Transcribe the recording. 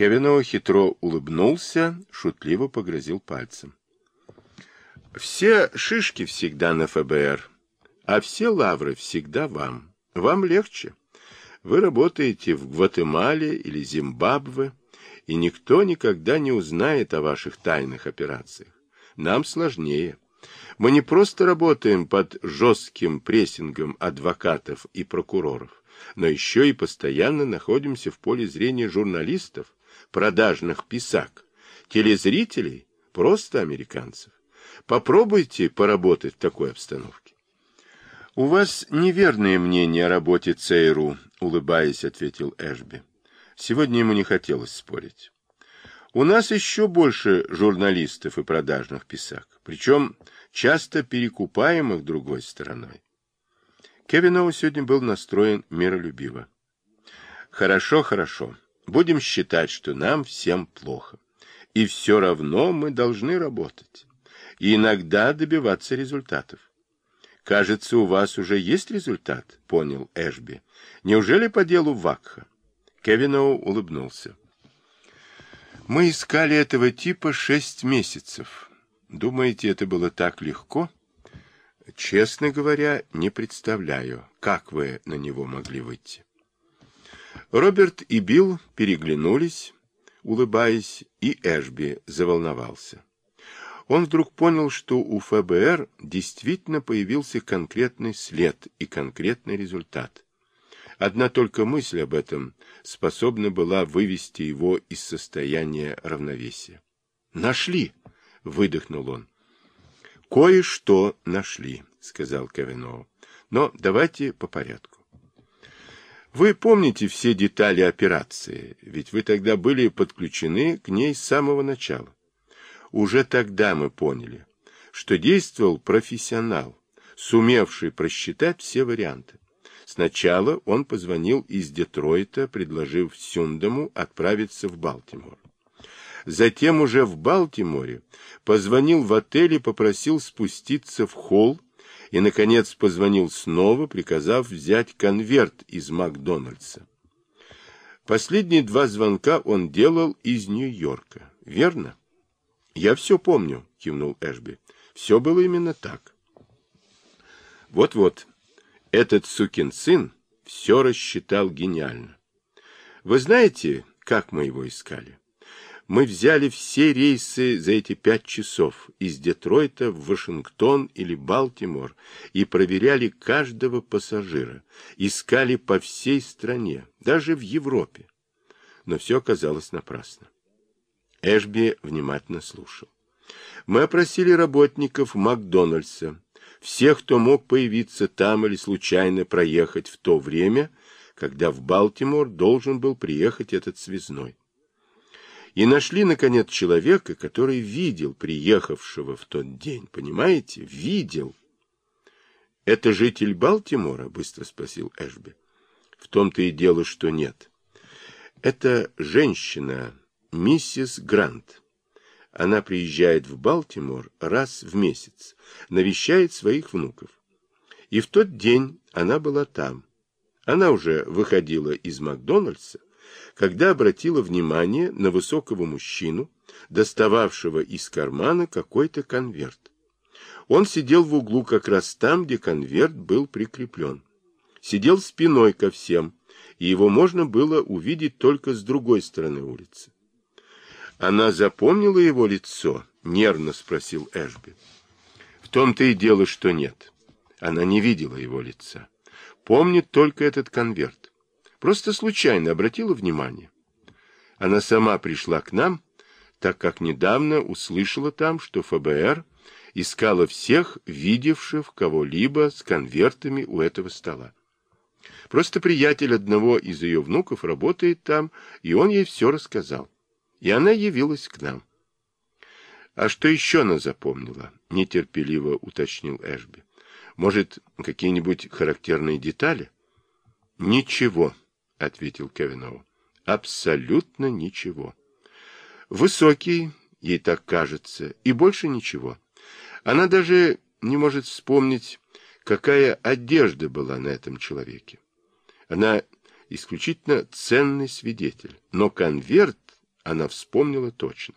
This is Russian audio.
Кевиноу хитро улыбнулся, шутливо погрозил пальцем. Все шишки всегда на ФБР, а все лавры всегда вам. Вам легче. Вы работаете в Гватемале или Зимбабве, и никто никогда не узнает о ваших тайных операциях. Нам сложнее. Мы не просто работаем под жестким прессингом адвокатов и прокуроров, но еще и постоянно находимся в поле зрения журналистов, продажных писак, телезрителей, просто американцев. Попробуйте поработать в такой обстановке. У вас неверное мнение о работе ЦРУ, улыбаясь, ответил Эшби. Сегодня ему не хотелось спорить. У нас еще больше журналистов и продажных писак, причем часто перекупаемых другой стороной. Кевиноу сегодня был настроен миролюбиво. Хорошо, хорошо. Будем считать, что нам всем плохо. И все равно мы должны работать. И иногда добиваться результатов. Кажется, у вас уже есть результат, понял Эшби. Неужели по делу Вакха? Кевиноу улыбнулся. Мы искали этого типа шесть месяцев. Думаете, это было так легко? Честно говоря, не представляю, как вы на него могли выйти. Роберт и Билл переглянулись, улыбаясь, и Эшби заволновался. Он вдруг понял, что у ФБР действительно появился конкретный след и конкретный результат. Одна только мысль об этом способна была вывести его из состояния равновесия. «Нашли!» — выдохнул он. «Кое-что нашли», — сказал Кавиноу. «Но давайте по порядку. Вы помните все детали операции, ведь вы тогда были подключены к ней с самого начала. Уже тогда мы поняли, что действовал профессионал, сумевший просчитать все варианты. Сначала он позвонил из Детройта, предложив Сюндаму отправиться в Балтимор. Затем уже в Балтиморе позвонил в отель и попросил спуститься в холл и, наконец, позвонил снова, приказав взять конверт из Макдональдса. Последние два звонка он делал из Нью-Йорка, верно? — Я все помню, — кивнул Эшби. — Все было именно так. Вот-вот, этот сукин сын все рассчитал гениально. Вы знаете, как мы его искали? Мы взяли все рейсы за эти пять часов из Детройта в Вашингтон или Балтимор и проверяли каждого пассажира, искали по всей стране, даже в Европе. Но все оказалось напрасно. Эшби внимательно слушал. Мы опросили работников Макдональдса, всех, кто мог появиться там или случайно проехать в то время, когда в Балтимор должен был приехать этот связной и нашли, наконец, человека, который видел приехавшего в тот день. Понимаете? Видел. — Это житель Балтимора? — быстро спросил Эшби. — В том-то и дело, что нет. Это женщина, миссис Грант. Она приезжает в Балтимор раз в месяц, навещает своих внуков. И в тот день она была там. Она уже выходила из Макдональдса, когда обратила внимание на высокого мужчину, достававшего из кармана какой-то конверт. Он сидел в углу как раз там, где конверт был прикреплен. Сидел спиной ко всем, и его можно было увидеть только с другой стороны улицы. Она запомнила его лицо? Нервно спросил Эшби. В том-то и дело, что нет. Она не видела его лица. Помнит только этот конверт. Просто случайно обратила внимание. Она сама пришла к нам, так как недавно услышала там, что ФБР искала всех, видевших кого-либо с конвертами у этого стола. Просто приятель одного из ее внуков работает там, и он ей все рассказал. И она явилась к нам. — А что еще она запомнила? — нетерпеливо уточнил Эшби. — Может, какие-нибудь характерные детали? — Ничего, — ответил Кевиноу. — Абсолютно ничего. Высокий, ей так кажется, и больше ничего. Она даже не может вспомнить, какая одежда была на этом человеке. Она исключительно ценный свидетель, но конверт она вспомнила точно.